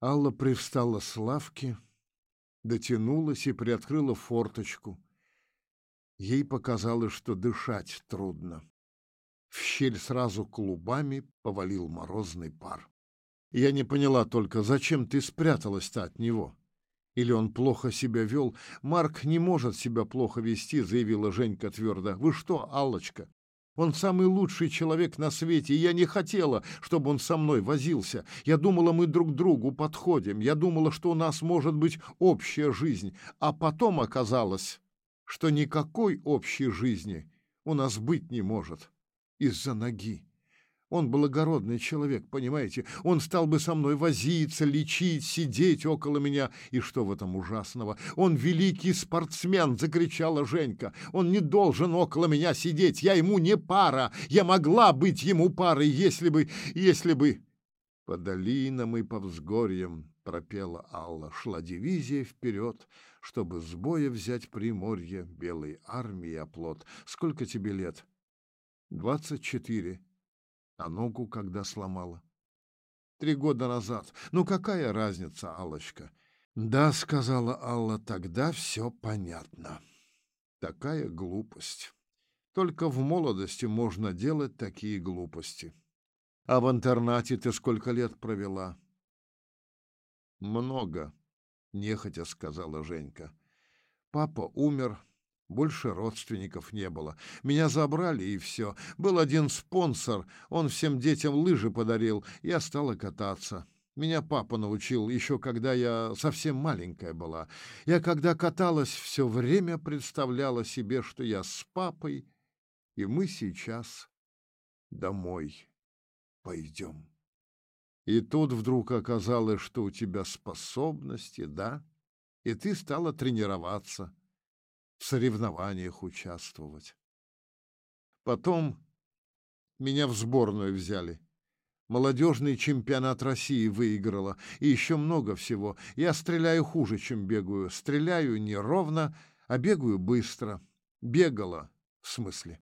Алла привстала с лавки, дотянулась и приоткрыла форточку. Ей показалось, что дышать трудно. В щель сразу клубами повалил морозный пар. Я не поняла только, зачем ты спряталась-то от него? Или он плохо себя вел? Марк не может себя плохо вести, заявила Женька твердо. Вы что, Аллочка? Он самый лучший человек на свете, и я не хотела, чтобы он со мной возился. Я думала, мы друг другу подходим. Я думала, что у нас может быть общая жизнь. А потом оказалось, что никакой общей жизни у нас быть не может из-за ноги. Он благородный человек, понимаете? Он стал бы со мной возиться, лечить, сидеть около меня. И что в этом ужасного? Он великий спортсмен, закричала Женька. Он не должен около меня сидеть. Я ему не пара. Я могла быть ему парой, если бы... если бы... По долинам и по взгорьям, пропела Алла, шла дивизия вперед, чтобы с боя взять приморье белой армии оплот. Сколько тебе лет? Двадцать четыре. А ногу когда сломала? Три года назад. Ну какая разница, Аллочка? Да, сказала Алла, тогда все понятно. Такая глупость. Только в молодости можно делать такие глупости. А в интернате ты сколько лет провела? Много, нехотя сказала Женька. Папа умер, больше родственников не было. Меня забрали, и все. Был один спонсор, он всем детям лыжи подарил, я стала кататься. Меня папа научил, еще когда я совсем маленькая была. Я, когда каталась, все время представляла себе, что я с папой, и мы сейчас домой пойдем. И тут вдруг оказалось, что у тебя способности, да? И ты стала тренироваться в соревнованиях участвовать. Потом меня в сборную взяли. Молодежный чемпионат России выиграла. И еще много всего. Я стреляю хуже, чем бегаю. Стреляю неровно, а бегаю быстро. Бегала, в смысле.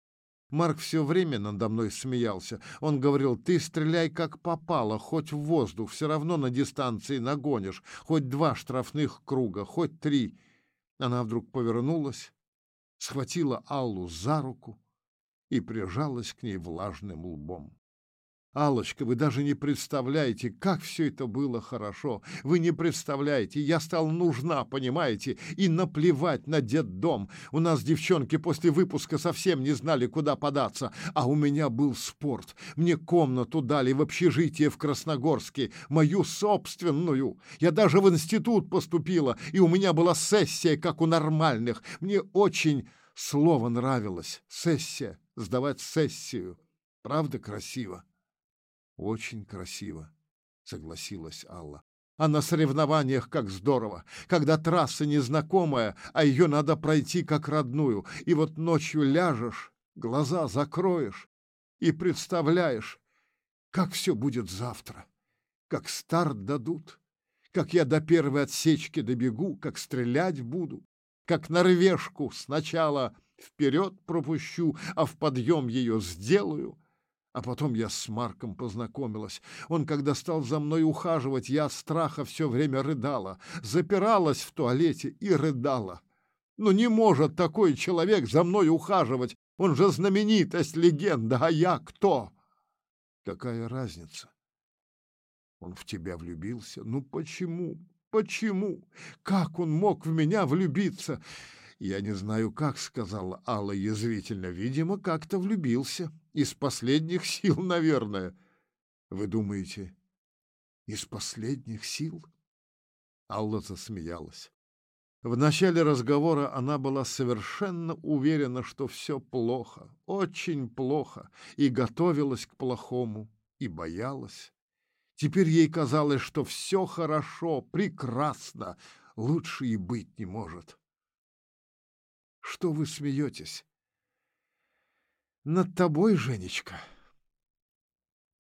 Марк все время надо мной смеялся. Он говорил, ты стреляй как попало, хоть в воздух, все равно на дистанции нагонишь. Хоть два штрафных круга, хоть три. Она вдруг повернулась, схватила Аллу за руку и прижалась к ней влажным лбом. Алочка, вы даже не представляете, как все это было хорошо. Вы не представляете, я стал нужна, понимаете, и наплевать на детдом. У нас девчонки после выпуска совсем не знали, куда податься, а у меня был спорт. Мне комнату дали в общежитие в Красногорске, мою собственную. Я даже в институт поступила, и у меня была сессия, как у нормальных. Мне очень слово нравилось. Сессия, сдавать сессию. Правда красиво? Очень красиво, согласилась Алла. А на соревнованиях как здорово, когда трасса незнакомая, а ее надо пройти как родную. И вот ночью ляжешь, глаза закроешь и представляешь, как все будет завтра, как старт дадут, как я до первой отсечки добегу, как стрелять буду, как норвежку сначала вперед пропущу, а в подъем ее сделаю, а потом я с Марком познакомилась. Он, когда стал за мной ухаживать, я от страха все время рыдала, запиралась в туалете и рыдала. Ну не может такой человек за мной ухаживать. Он же знаменитость, легенда, а я кто? Какая разница? Он в тебя влюбился? Ну почему? Почему? Как он мог в меня влюбиться? Я не знаю, как, сказала Алла язвительно. Видимо, как-то влюбился. Из последних сил, наверное. Вы думаете, из последних сил? Алла засмеялась. В начале разговора она была совершенно уверена, что все плохо, очень плохо, и готовилась к плохому, и боялась. Теперь ей казалось, что все хорошо, прекрасно, лучше и быть не может. Что вы смеетесь? Над тобой, Женечка.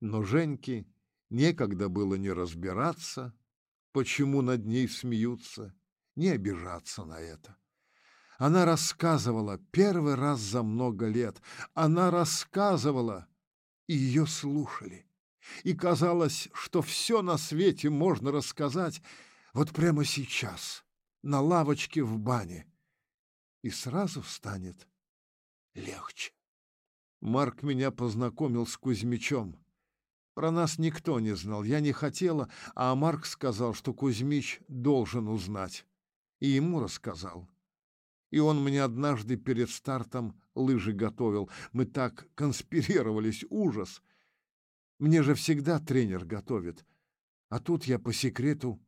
Но Женьке некогда было не разбираться, почему над ней смеются, не обижаться на это. Она рассказывала первый раз за много лет. Она рассказывала, и ее слушали. И казалось, что все на свете можно рассказать вот прямо сейчас, на лавочке в бане. И сразу станет легче. Марк меня познакомил с Кузьмичом. Про нас никто не знал, я не хотела, а Марк сказал, что Кузьмич должен узнать. И ему рассказал. И он мне однажды перед стартом лыжи готовил. Мы так конспирировались, ужас. Мне же всегда тренер готовит. А тут я по секрету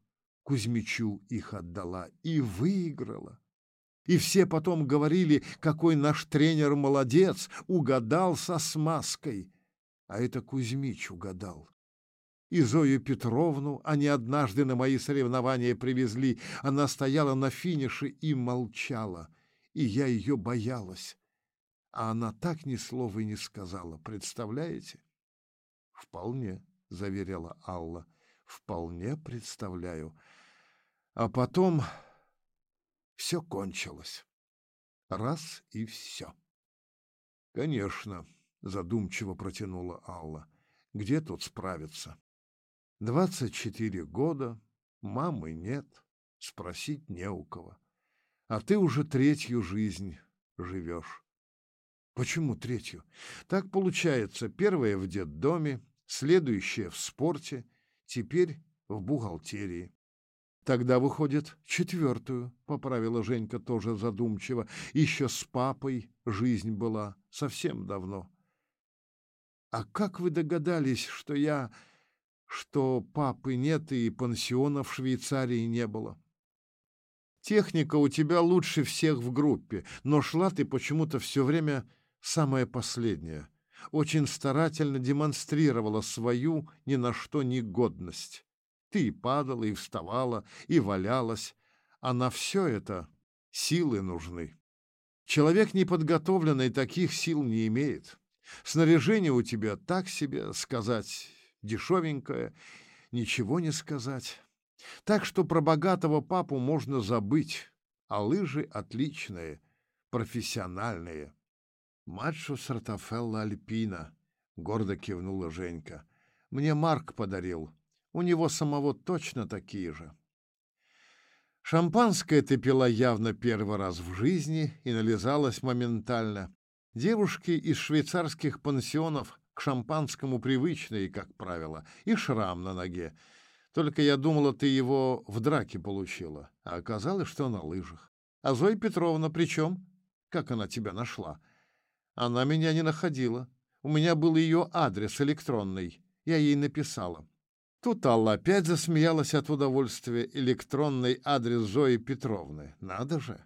Кузьмичу их отдала и выиграла. И все потом говорили, какой наш тренер молодец, угадал со смазкой. А это Кузьмич угадал. И Зою Петровну они однажды на мои соревнования привезли. Она стояла на финише и молчала, и я ее боялась. А она так ни слова и не сказала, представляете? «Вполне», — заверила Алла, — «вполне представляю». А потом все кончилось. Раз и все. «Конечно», — задумчиво протянула Алла, — «где тут справиться? Двадцать четыре года, мамы нет, спросить не у кого. А ты уже третью жизнь живешь. Почему третью? Так получается, первая в детдоме, следующая в спорте, теперь в бухгалтерии. Тогда, выходит, четвертую, — поправила Женька тоже задумчиво. Еще с папой жизнь была совсем давно. А как вы догадались, что я... что папы нет и пансиона в Швейцарии не было? Техника у тебя лучше всех в группе, но шла ты почему-то все время самая последняя, очень старательно демонстрировала свою ни на что негодность. Ты и падала, и вставала, и валялась, а на все это силы нужны. Человек неподготовленный таких сил не имеет. Снаряжение у тебя так себе, сказать, дешевенькое, ничего не сказать. Так что про богатого папу можно забыть, а лыжи отличные, профессиональные. «Матшу Сартафелла Альпина», — гордо кивнула Женька. «Мне Марк подарил. У него самого точно такие же». Шампанское ты пила явно первый раз в жизни и нализалась моментально. Девушки из швейцарских пансионов к шампанскому привычные, как правило, и шрам на ноге. Только я думала, ты его в драке получила, а оказалось, что на лыжах. А Зоя Петровна при чем? Как она тебя нашла?» Она меня не находила. У меня был ее адрес электронный. Я ей написала. Тут Алла опять засмеялась от удовольствия. Электронный адрес Зои Петровны. Надо же!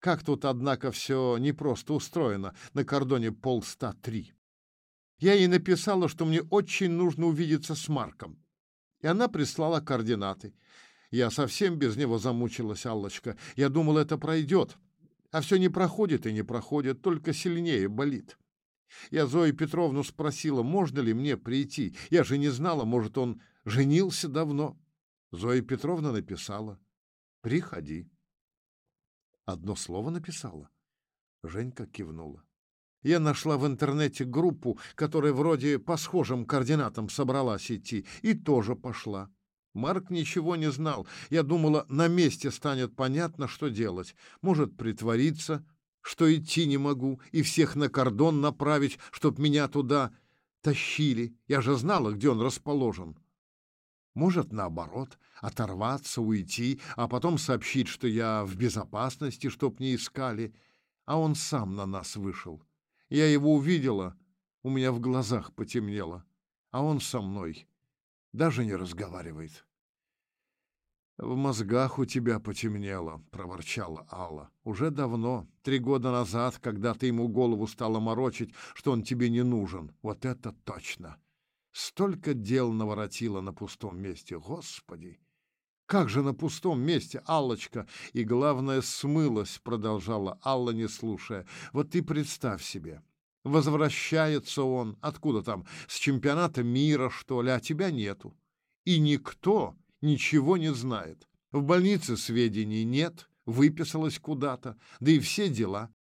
Как тут, однако, все непросто устроено на кордоне полста три. Я ей написала, что мне очень нужно увидеться с Марком. И она прислала координаты. Я совсем без него замучилась, Аллочка. Я думала, это пройдет. А все не проходит и не проходит, только сильнее болит. Я Зою Петровну спросила, можно ли мне прийти. Я же не знала, может, он женился давно. Зоя Петровна написала, приходи. Одно слово написала. Женька кивнула. Я нашла в интернете группу, которая вроде по схожим координатам собралась идти, и тоже пошла. Марк ничего не знал. Я думала, на месте станет понятно, что делать. Может, притвориться, что идти не могу, и всех на кордон направить, чтоб меня туда тащили. Я же знала, где он расположен. Может, наоборот, оторваться, уйти, а потом сообщить, что я в безопасности, чтоб не искали. А он сам на нас вышел. Я его увидела, у меня в глазах потемнело, а он со мной даже не разговаривает. «В мозгах у тебя потемнело», — проворчала Алла. «Уже давно, три года назад, когда ты ему голову стала морочить, что он тебе не нужен. Вот это точно! Столько дел наворотила на пустом месте, Господи!» «Как же на пустом месте, Аллочка!» И, главное, смылась, продолжала Алла, не слушая. «Вот ты представь себе, Возвращается он, откуда там, с чемпионата мира, что ли, а тебя нету. И никто ничего не знает. В больнице сведений нет, выписалась куда-то, да и все дела.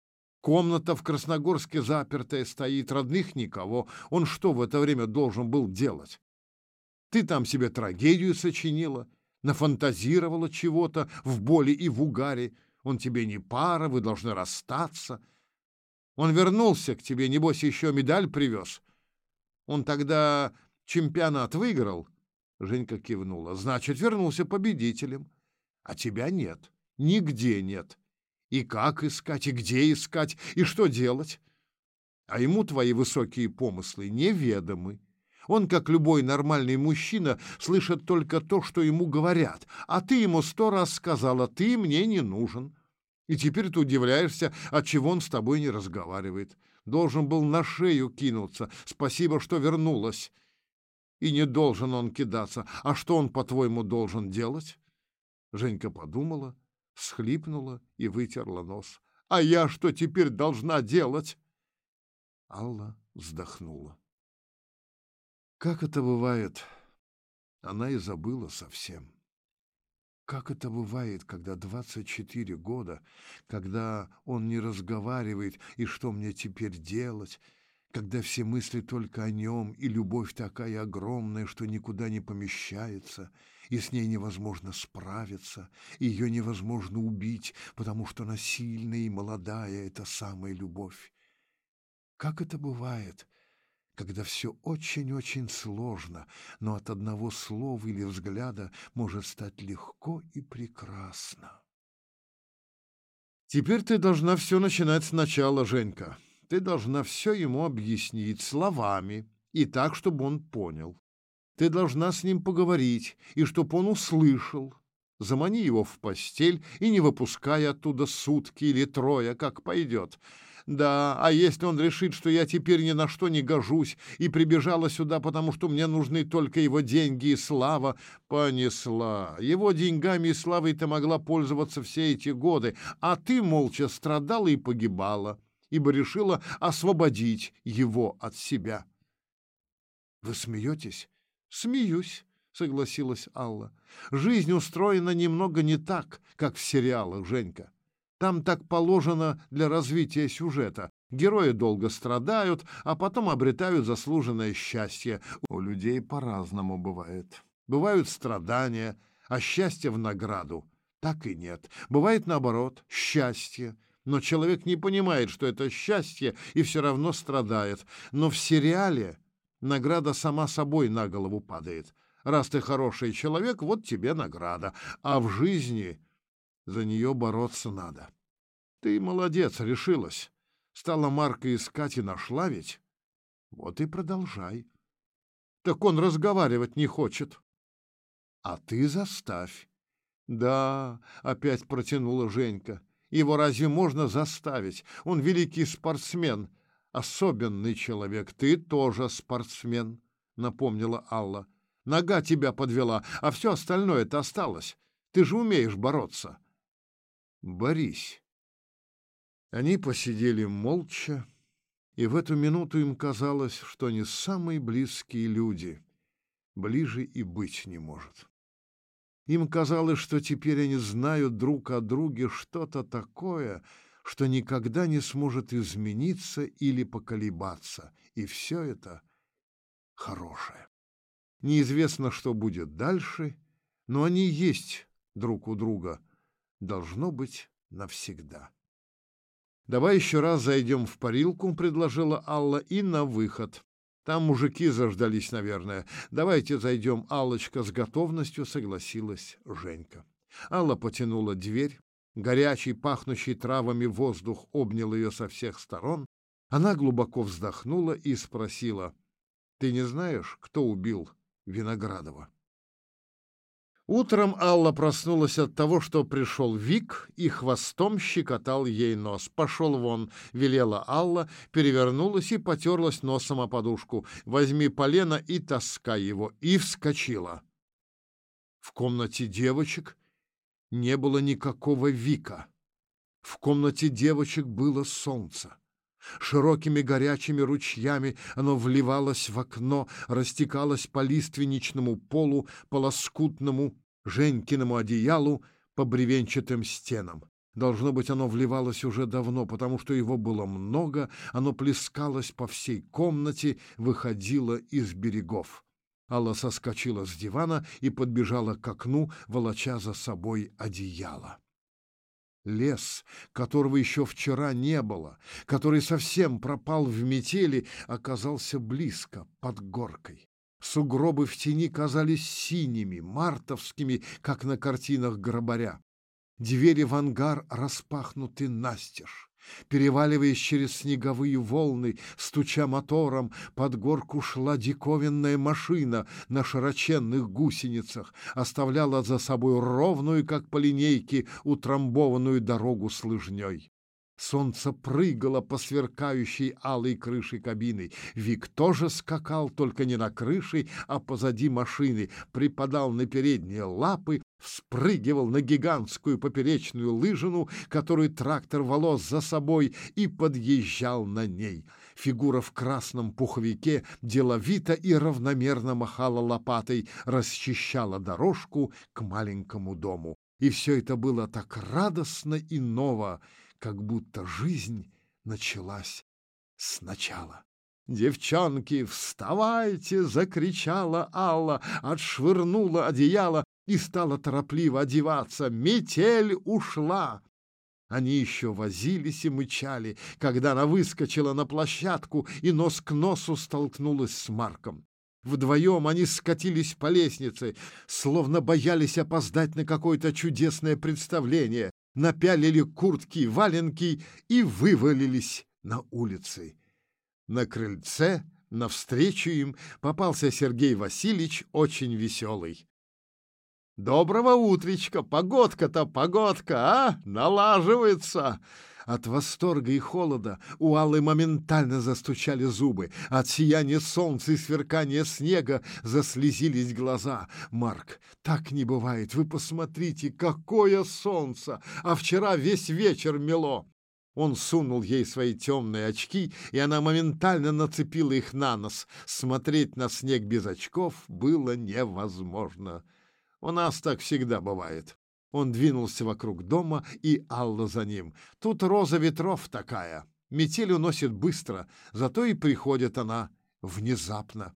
Комната в Красногорске запертая стоит, родных никого. Он что в это время должен был делать? Ты там себе трагедию сочинила, нафантазировала чего-то в боли и в угаре. Он тебе не пара, вы должны расстаться. Он вернулся к тебе, небось, еще медаль привез. Он тогда чемпионат выиграл. Женька кивнула. Значит, вернулся победителем. А тебя нет. Нигде нет. И как искать, и где искать, и что делать? А ему твои высокие помыслы неведомы. Он, как любой нормальный мужчина, слышит только то, что ему говорят, а ты ему сто раз сказала, ты мне не нужен. И теперь ты удивляешься, отчего он с тобой не разговаривает. Должен был на шею кинуться. Спасибо, что вернулась. И не должен он кидаться. А что он, по-твоему, должен делать? Женька подумала, всхлипнула и вытерла нос. А я что теперь должна делать? Алла вздохнула. Как это бывает? Она и забыла совсем. Как это бывает, когда 24 года, когда он не разговаривает, и что мне теперь делать, когда все мысли только о нем, и любовь такая огромная, что никуда не помещается, и с ней невозможно справиться, ее невозможно убить, потому что она сильная и молодая, это самая любовь. Как это бывает, когда все очень-очень сложно, но от одного слова или взгляда может стать легко и прекрасно. Теперь ты должна все начинать сначала, Женька. Ты должна все ему объяснить словами и так, чтобы он понял. Ты должна с ним поговорить, и чтобы он услышал. Замани его в постель и не выпускай оттуда сутки или трое, как пойдет. Да, а если он решит, что я теперь ни на что не гожусь и прибежала сюда, потому что мне нужны только его деньги и слава, понесла. Его деньгами и славой ты могла пользоваться все эти годы, а ты молча страдала и погибала, ибо решила освободить его от себя. Вы смеетесь? Смеюсь согласилась Алла. Жизнь устроена немного не так, как в сериалах, Женька. Там так положено для развития сюжета. Герои долго страдают, а потом обретают заслуженное счастье. У людей по-разному бывает. Бывают страдания, а счастье в награду. Так и нет. Бывает наоборот, счастье. Но человек не понимает, что это счастье, и все равно страдает. Но в сериале награда сама собой на голову падает. Раз ты хороший человек, вот тебе награда. А в жизни за нее бороться надо. Ты молодец, решилась. Стала Марка искать и нашла ведь? Вот и продолжай. Так он разговаривать не хочет. А ты заставь. Да, опять протянула Женька. Его разве можно заставить? Он великий спортсмен, особенный человек. Ты тоже спортсмен, напомнила Алла. Нога тебя подвела, а все остальное-то осталось. Ты же умеешь бороться. Борись. Они посидели молча, и в эту минуту им казалось, что они самые близкие люди. Ближе и быть не может. Им казалось, что теперь они знают друг о друге что-то такое, что никогда не сможет измениться или поколебаться, и все это хорошее. Неизвестно, что будет дальше, но они есть друг у друга — должно быть навсегда. «Давай еще раз зайдем в парилку», — предложила Алла, — «и на выход. Там мужики заждались, наверное. Давайте зайдем, Аллочка, с готовностью согласилась Женька». Алла потянула дверь. Горячий, пахнущий травами воздух обнял ее со всех сторон. Она глубоко вздохнула и спросила, «Ты не знаешь, кто убил Виноградова?» Утром Алла проснулась от того, что пришел Вик и хвостом щекотал ей нос. «Пошел вон», — велела Алла, перевернулась и потерлась носом о подушку. «Возьми полено и таскай его». И вскочила. В комнате девочек не было никакого Вика. В комнате девочек было солнце. Широкими горячими ручьями оно вливалось в окно, растекалось по лиственничному полу, по лоскутному Женькиному одеялу, по бревенчатым стенам. Должно быть, оно вливалось уже давно, потому что его было много, оно плескалось по всей комнате, выходило из берегов. Алла соскочила с дивана и подбежала к окну, волоча за собой одеяло. Лес, которого еще вчера не было, который совсем пропал в метели, оказался близко, под горкой. Сугробы в тени казались синими, мартовскими, как на картинах Грабаря. Двери в ангар распахнуты настежь. Переваливаясь через снеговые волны, стуча мотором, под горку шла диковинная машина на широченных гусеницах, оставляла за собой ровную, как по линейке, утрамбованную дорогу с лыжней. Солнце прыгало по сверкающей алой крыше кабины. Вик тоже скакал, только не на крыше, а позади машины, припадал на передние лапы, вспрыгивал на гигантскую поперечную лыжину, которую трактор волос за собой, и подъезжал на ней. Фигура в красном пуховике деловито и равномерно махала лопатой, расчищала дорожку к маленькому дому. И все это было так радостно и ново, как будто жизнь началась сначала. «Девчонки, вставайте!» — закричала Алла, отшвырнула одеяло и стала торопливо одеваться. Метель ушла! Они еще возились и мычали, когда она выскочила на площадку и нос к носу столкнулась с Марком. Вдвоем они скатились по лестнице, словно боялись опоздать на какое-то чудесное представление напялили куртки, валенки и вывалились на улицы. На крыльце, навстречу им, попался Сергей Васильевич, очень веселый. «Доброго утречка! Погодка-то, погодка, а? Налаживается!» От восторга и холода у Аллы моментально застучали зубы. От сияния солнца и сверкания снега заслезились глаза. «Марк, так не бывает. Вы посмотрите, какое солнце! А вчера весь вечер мело!» Он сунул ей свои темные очки, и она моментально нацепила их на нос. Смотреть на снег без очков было невозможно. У нас так всегда бывает. Он двинулся вокруг дома, и Алла за ним. Тут роза ветров такая. Метель уносит быстро, зато и приходит она внезапно.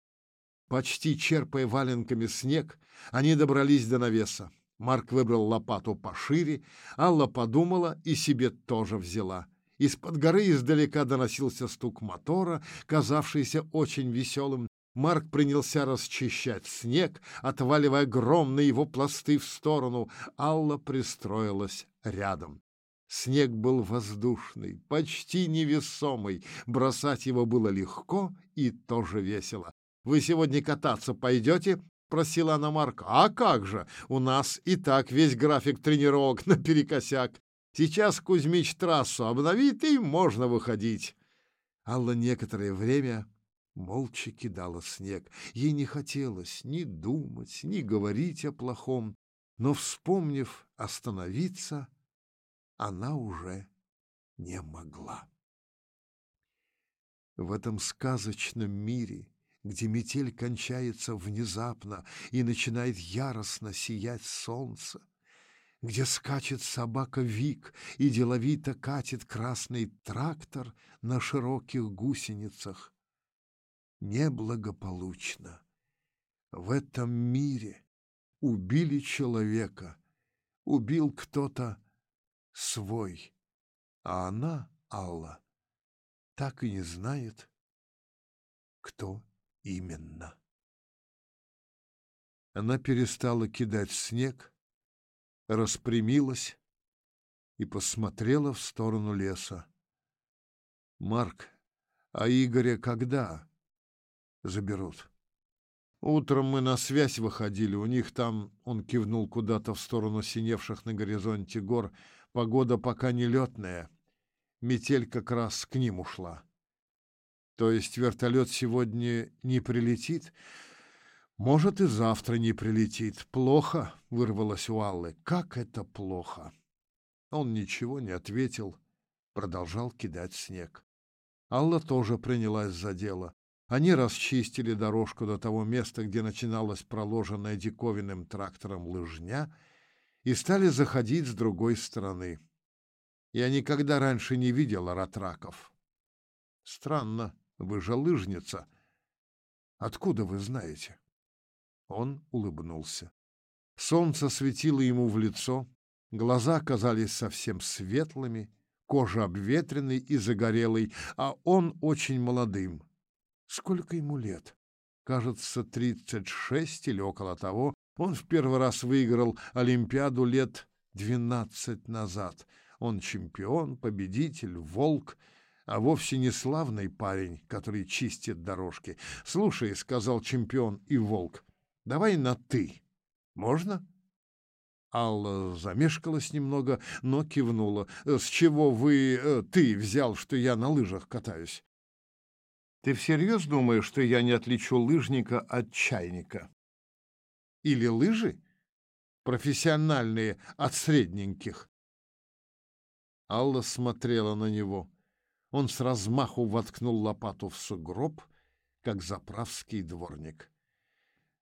Почти черпая валенками снег, они добрались до навеса. Марк выбрал лопату пошире, Алла подумала и себе тоже взяла. Из-под горы издалека доносился стук мотора, казавшийся очень веселым, Марк принялся расчищать снег, отваливая огромные его пласты в сторону. Алла пристроилась рядом. Снег был воздушный, почти невесомый. Бросать его было легко и тоже весело. «Вы сегодня кататься пойдете?» — просила она Марка. «А как же! У нас и так весь график тренировок наперекосяк. Сейчас Кузьмич трассу обновит, и можно выходить». Алла некоторое время молча кидала снег. Ей не хотелось ни думать, ни говорить о плохом, но, вспомнив остановиться, она уже не могла. В этом сказочном мире, где метель кончается внезапно и начинает яростно сиять солнце, где скачет собака Вик и деловито катит красный трактор на широких гусеницах, неблагополучно. В этом мире убили человека, убил кто-то свой, а она, Алла, так и не знает, кто именно. Она перестала кидать снег, распрямилась и посмотрела в сторону леса. «Марк, а Игоря когда?» Заберут. Утром мы на связь выходили, у них там, он кивнул куда-то в сторону синевших на горизонте гор, погода пока не летная, метель как раз к ним ушла. То есть вертолет сегодня не прилетит? Может, и завтра не прилетит. Плохо, вырвалось у Аллы. Как это плохо? Он ничего не ответил, продолжал кидать снег. Алла тоже принялась за дело. Они расчистили дорожку до того места, где начиналась проложенная диковинным трактором лыжня, и стали заходить с другой стороны. Я никогда раньше не видел ратраков. Странно, вы же лыжница. Откуда вы знаете? Он улыбнулся. Солнце светило ему в лицо, глаза казались совсем светлыми, кожа обветренной и загорелой, а он очень молодым. Сколько ему лет? Кажется, тридцать шесть или около того. Он в первый раз выиграл Олимпиаду лет двенадцать назад. Он чемпион, победитель, волк, а вовсе не славный парень, который чистит дорожки. «Слушай», — сказал чемпион и волк, — «давай на «ты». Можно?» Алла замешкалась немного, но кивнула. «С чего вы, э, ты, взял, что я на лыжах катаюсь?» «Ты всерьез думаешь, что я не отличу лыжника от чайника?» «Или лыжи? Профессиональные от средненьких?» Алла смотрела на него. Он с размаху воткнул лопату в сугроб, как заправский дворник.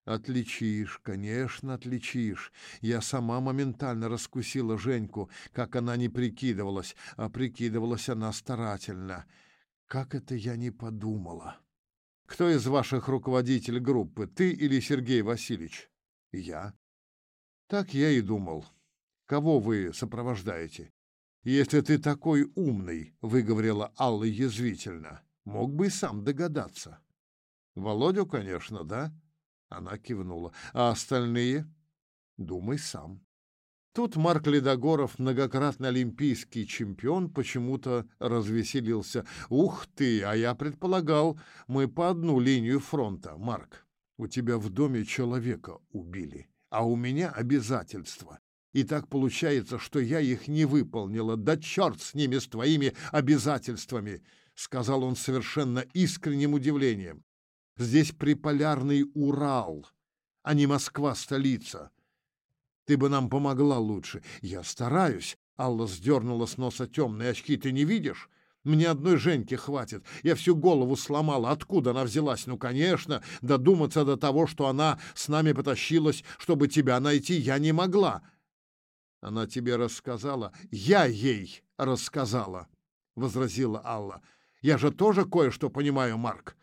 Отличишь, конечно, отличишь. Я сама моментально раскусила Женьку, как она не прикидывалась, а прикидывалась она старательно. Как это я не подумала. Кто из ваших руководителей группы, ты или Сергей Васильевич? Я. Так я и думал. Кого вы сопровождаете? Если ты такой умный, выговорила Алла язвительно, мог бы и сам догадаться. Володю, конечно, да? Она кивнула. А остальные? Думай сам. Тут Марк Ледогоров, многократный олимпийский чемпион, почему-то развеселился. «Ух ты! А я предполагал, мы по одну линию фронта. Марк, у тебя в доме человека убили, а у меня обязательства. И так получается, что я их не выполнила. Да черт с ними, с твоими обязательствами!» — сказал он совершенно искренним удивлением. Здесь приполярный Урал, а не Москва-столица. Ты бы нам помогла лучше. Я стараюсь. Алла сдернула с носа темные очки. Ты не видишь? Мне одной Женьки хватит. Я всю голову сломала. Откуда она взялась? Ну, конечно, додуматься до того, что она с нами потащилась, чтобы тебя найти, я не могла. Она тебе рассказала? Я ей рассказала, — возразила Алла. Я же тоже кое-что понимаю, Марк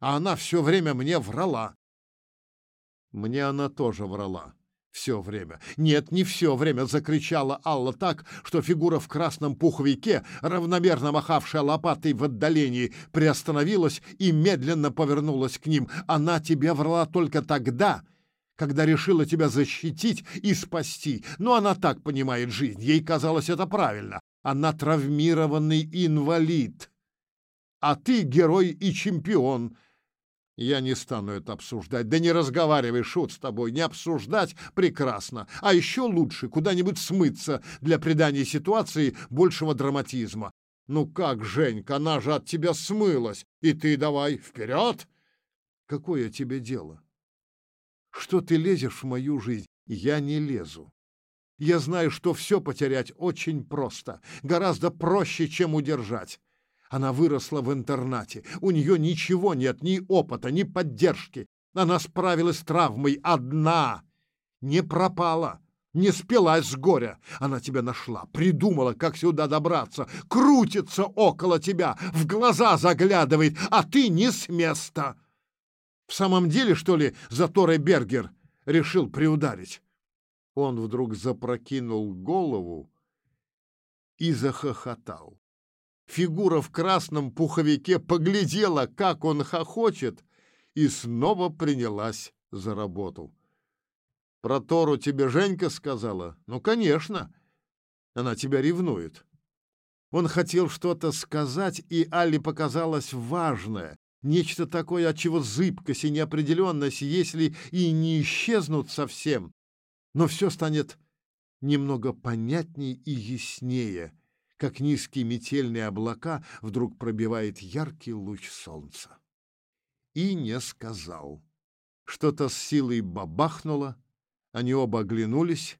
а она все время мне врала. Мне она тоже врала. Все время. Нет, не все время, закричала Алла так, что фигура в красном пуховике, равномерно махавшая лопатой в отдалении, приостановилась и медленно повернулась к ним. Она тебе врала только тогда, когда решила тебя защитить и спасти. Но она так понимает жизнь. Ей казалось это правильно. Она травмированный инвалид. А ты герой и чемпион. Я не стану это обсуждать. Да не разговаривай, шут, с тобой. Не обсуждать прекрасно. А еще лучше куда-нибудь смыться для придания ситуации большего драматизма. Ну как, Женька, она же от тебя смылась. И ты давай вперед. Какое тебе дело? Что ты лезешь в мою жизнь? Я не лезу. Я знаю, что все потерять очень просто. Гораздо проще, чем удержать. Она выросла в интернате. У нее ничего нет, ни опыта, ни поддержки. Она справилась с травмой одна. Не пропала, не спилась с горя. Она тебя нашла, придумала, как сюда добраться. Крутится около тебя, в глаза заглядывает, а ты не с места. В самом деле, что ли, Заторе Бергер решил приударить? Он вдруг запрокинул голову и захохотал. Фигура в красном пуховике поглядела, как он хохочет, и снова принялась за работу. «Про Тору тебе Женька сказала?» «Ну, конечно. Она тебя ревнует». Он хотел что-то сказать, и Алле показалось важное, нечто такое, от чего зыбкость и неопределенность, если и не исчезнут совсем, но все станет немного понятнее и яснее, как низкие метельные облака вдруг пробивает яркий луч солнца. И не сказал. Что-то с силой бабахнуло, они оба оглянулись,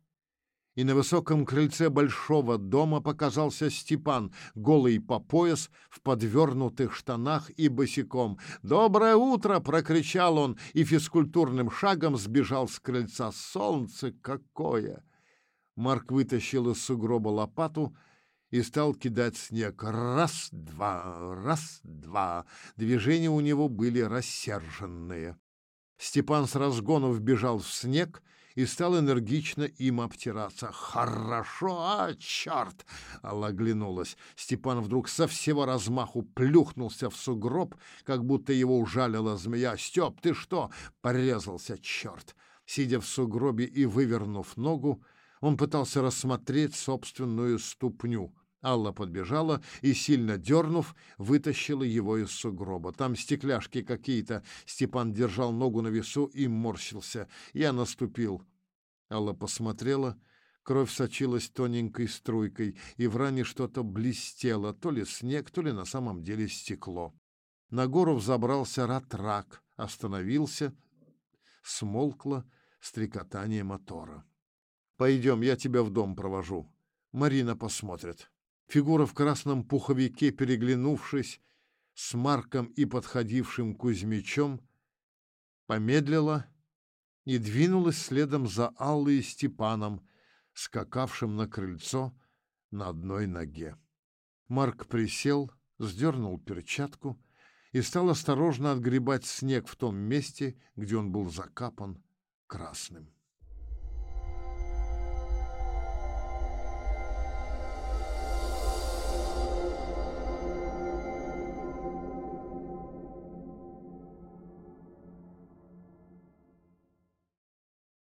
и на высоком крыльце большого дома показался Степан, голый по пояс, в подвернутых штанах и босиком. «Доброе утро!» — прокричал он и физкультурным шагом сбежал с крыльца. «Солнце какое!» Марк вытащил из сугроба лопату — и стал кидать снег. Раз-два, раз-два. Движения у него были рассерженные. Степан с разгону вбежал в снег и стал энергично им обтираться. «Хорошо, а, черт!» — Алла оглянулась. Степан вдруг со всего размаху плюхнулся в сугроб, как будто его ужалила змея. «Степ, ты что?» — порезался, черт! Сидя в сугробе и вывернув ногу, он пытался рассмотреть собственную ступню. Алла подбежала и, сильно дернув, вытащила его из сугроба. Там стекляшки какие-то. Степан держал ногу на весу и морщился. Я наступил. Алла посмотрела. Кровь сочилась тоненькой струйкой, и в ране что-то блестело, то ли снег, то ли на самом деле стекло. На гору взобрался ратрак, остановился, смолкло стрекотание мотора. «Пойдем, я тебя в дом провожу. Марина посмотрит». Фигура в красном пуховике, переглянувшись с Марком и подходившим Кузьмичом, помедлила и двинулась следом за Аллой и Степаном, скакавшим на крыльцо на одной ноге. Марк присел, сдернул перчатку и стал осторожно отгребать снег в том месте, где он был закапан красным.